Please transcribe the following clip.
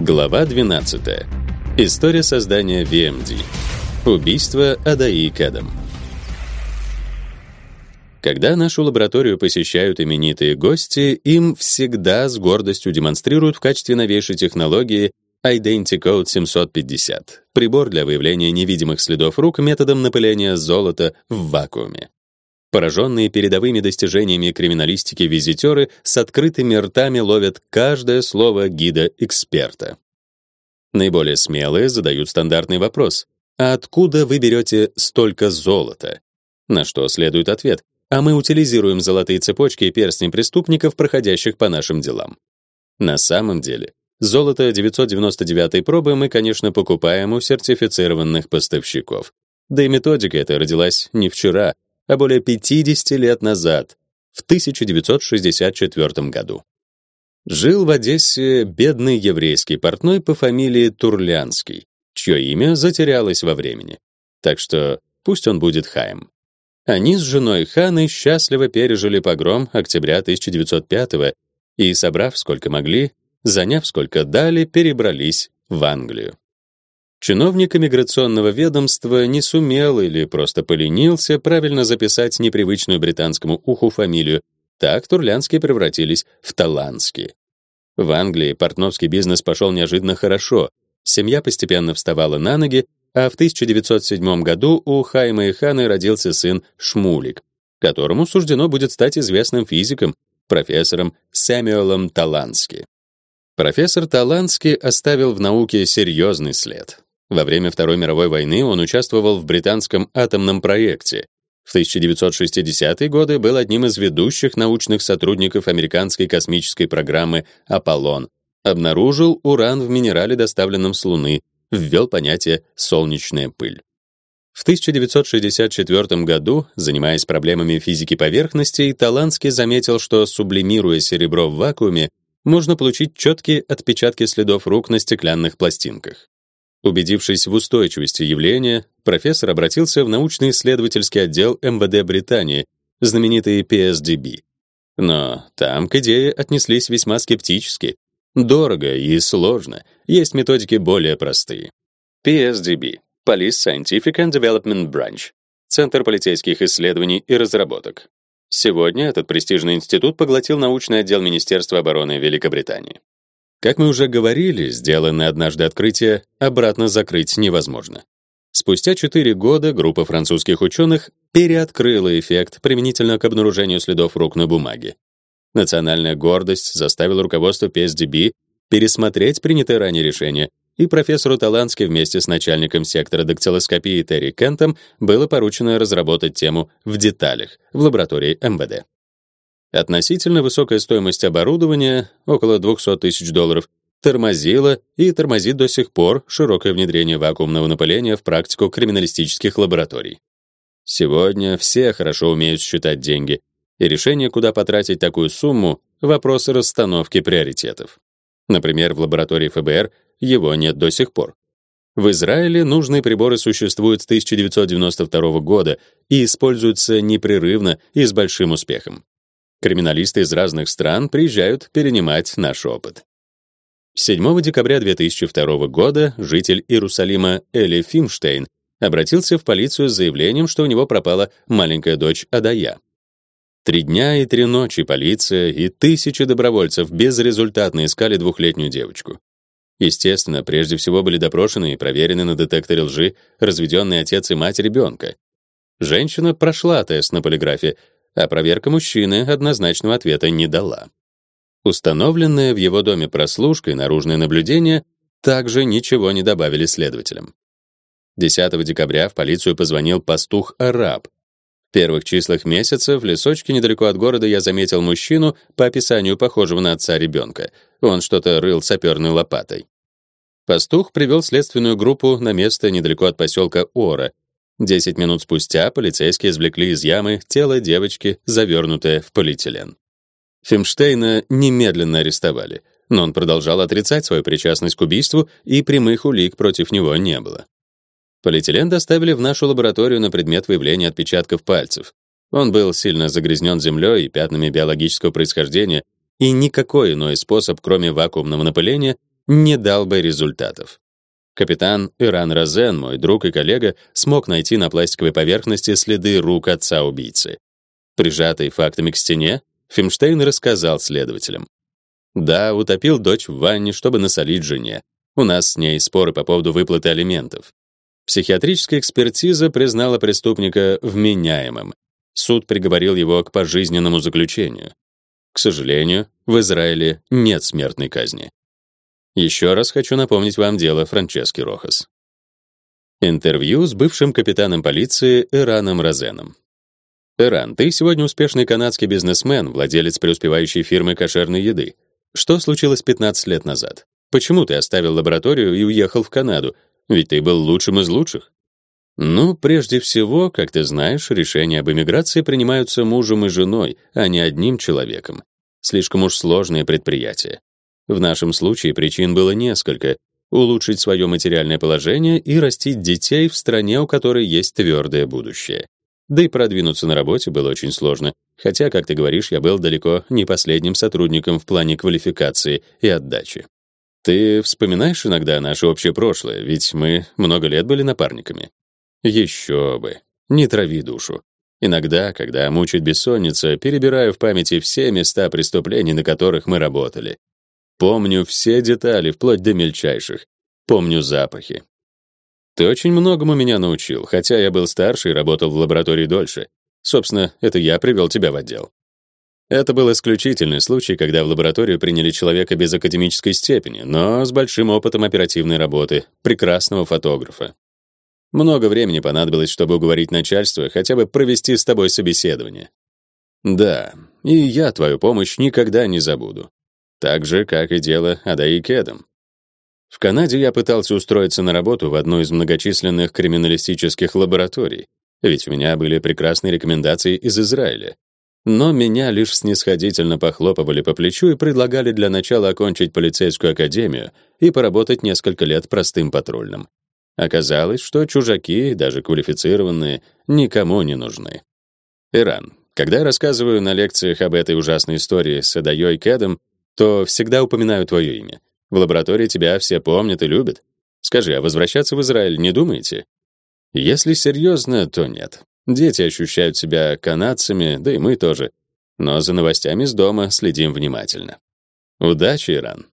Глава 12. История создания VMD. Убийство Адаи Кэдам. Когда нашу лабораторию посещают именитые гости, им всегда с гордостью демонстрируют в качестве новейшей технологии Identicode 750, прибор для выявления невидимых следов рук методом напыления золота в вакууме. Пораженные передовыми достижениями криминалистики визитеры с открытыми ртами ловят каждое слово гида-эксперта. Наиболее смелые задают стандартный вопрос: "А откуда вы берете столько золота?" На что следует ответ: "А мы утилизируем золотые цепочки и перстни преступников, проходящих по нашим делам". На самом деле, золото 999 пробы мы, конечно, покупаем у сертифицированных поставщиков. Да и методика эта родилась не вчера, а более 50 лет назад, в 1964 году. Жил в Одессе бедный еврейский портной по фамилии Турлянский, чье имя затерялось во времени. Так что пусть он будет Хайм. Они с женой Ханой счастливо пережили погром октября 1905 и, собрав сколько могли, заняв сколько дали, перебрались в Англию. Чиновник иммиграционного ведомства не сумел или просто поленился правильно записать непривычную британскому уху фамилию. Так турлянские превратились в таланские. В Англии портновский бизнес пошел неожиданно хорошо. Семья постепенно вставала на ноги, а в 1907 году у Хайма и Ханы родился сын Шмулик, которому суждено будет стать известным физиком, профессором Сэмюэлом Талански. Профессор Талански оставил в науке серьезный след. Во время Второй мировой войны он участвовал в британском атомном проекте. В 1960-е годы был одним из ведущих научных сотрудников американской космической программы Аполлон. Обнаружил уран в минерале, доставленном с Луны, ввел понятие солнечная пыль. В 1964 году, занимаясь проблемами физики поверхностей, Таланский заметил, что сублимируя серебро в вакууме, можно получить четкие отпечатки следов рук на стеклянных пластинках. Убедившись в устойчивости явления, профессор обратился в научно-исследовательский отдел МВД Британии, знаменитый PSDB. Но там к идее отнеслись весьма скептически. Дорого и сложно. Есть методики более простые. PSDB Police Scientific and Development Branch Центр полицейских исследований и разработок. Сегодня этот престижный институт поглотил научный отдел Министерства обороны Великобритании. Как мы уже говорили, сделанное однажды открытие обратно закрыть невозможно. Спустя 4 года группа французских ученых переоткрыла эффект применительно к обнаружению следов рук на бумаге. Национальная гордость заставила руководство PSDB пересмотреть принятое ранее решение, и профессору Талански вместе с начальником сектора дактилоскопии Терри Кентом было поручено разработать тему в деталях в лаборатории МВД. Относительно высокая стоимость оборудования, около 200 тысяч долларов, тормозила и тормозит до сих пор широкое внедрение вакуумного напыления в практику криминалистических лабораторий. Сегодня все хорошо умеют считать деньги, и решение, куда потратить такую сумму, вопрос расстановки приоритетов. Например, в лаборатории ФБР его нет до сих пор. В Израиле нужные приборы существуют с 1992 года и используются непрерывно и с большим успехом. Криминалисты из разных стран приезжают перенимать наш опыт. 7 декабря 2002 года житель Иерусалима Эли Фимштейн обратился в полицию с заявлением, что у него пропала маленькая дочь Адая. Три дня и три ночи полиция и тысячи добровольцев безрезультатно искали двухлетнюю девочку. Естественно, прежде всего были допрошены и проверены на детекторе лжи разведенный отец и мать ребенка. Женщина прошла тест на полиграфе, а проверка мужчины однозначного ответа не дала. Установленное в его доме прослушка и наружное наблюдение также ничего не добавили следователям. 10 декабря в полицию позвонил пастух-араб. В первых числах месяца в лесочке недалеко от города я заметил мужчину, по описанию похожего на отца ребенка. Он что-то рыл саперной лопатой. Пастух привел следственную группу на место недалеко от поселка Ора, Десять минут спустя полицейские извлекли из ямы тело девочки, завернутое в полиэтилен. Фимштейна немедленно арестовали, но он продолжал отрицать свою причастность к убийству, и прямых улик против него не было. Полиэтилен доставили в нашу лабораторию на предмет выявления отпечатков пальцев. Он был сильно загрязнен землей и пятнами биологического происхождения, и никакой иной способ, кроме вакуумного напыления, не дал бы результатов. Капитан Иран Розен, мой друг и коллега, смог найти на пластиковой поверхности следы рук отца убийцы. Прижатый фактами к стене, Фимштейн рассказал следователям. Да, утопил дочь в ванне, чтобы насолить жене. У нас с ней споры по поводу выплаты алиментов. Психиатрическая экспертиза признала преступника вменяемым. Суд приговорил его к пожизненному заключению. К сожалению, в Израиле нет смертной казни. Еще раз хочу напомнить вам дело Франчески Рохас. Интервью с бывшим капитаном полиции Ираном Розеном. Иран, ты сегодня успешный канадский бизнесмен, владелец преуспевающей фирмы кошерной еды. Что случилось 15 лет назад? Почему ты оставил лабораторию и уехал в Канаду? Ведь ты был лучшим из лучших. Ну, прежде всего, как ты знаешь, решения об эмиграции принимаются мужем и женой, а не одним человеком. Слишком уж сложное предприятие. В нашем случае причин было несколько: улучшить свое материальное положение и растить детей в стране, у которой есть твердое будущее. Да и продвинуться на работе было очень сложно, хотя, как ты говоришь, я был далеко не последним сотрудником в плане квалификации и отдачи. Ты вспоминаешь иногда наше общее прошлое, ведь мы много лет были напарниками. Еще бы. Не трави душу. Иногда, когда мучает бессонница, перебираю в памяти все места преступлений, на которых мы работали. Помню все детали, вплоть до мельчайших. Помню запахи. Ты очень многому меня научил, хотя я был старше и работал в лаборатории дольше. Собственно, это я привел тебя в отдел. Это был исключительный случай, когда в лабораторию приняли человека без академической степени, но с большим опытом оперативной работы, прекрасного фотографа. Много времени понадобилось, чтобы уговорить начальство хотя бы провести с тобой собеседование. Да, и я твою помощь никогда не забуду. Так же, как и дело Адаи Кедом. В Канаде я пытался устроиться на работу в одну из многочисленных криминалистических лабораторий, ведь у меня были прекрасные рекомендации из Израиля. Но меня лишь снисходительно похлопывали по плечу и предлагали для начала окончить полицейскую академию и поработать несколько лет простым патрульным. Оказалось, что чужаки, даже квалифицированные, никому не нужны. Иран. Когда я рассказываю на лекциях об этой ужасной истории с Эдаёй Кэдом, то всегда упоминаю твое имя. В лаборатории тебя все помнят и любят. Скажи, а возвращаться в Израиль не думаете? Если серьезно, то нет. Дети ощущают себя канадцами, да и мы тоже. Но за новостями с дома следим внимательно. Удачи, Иран.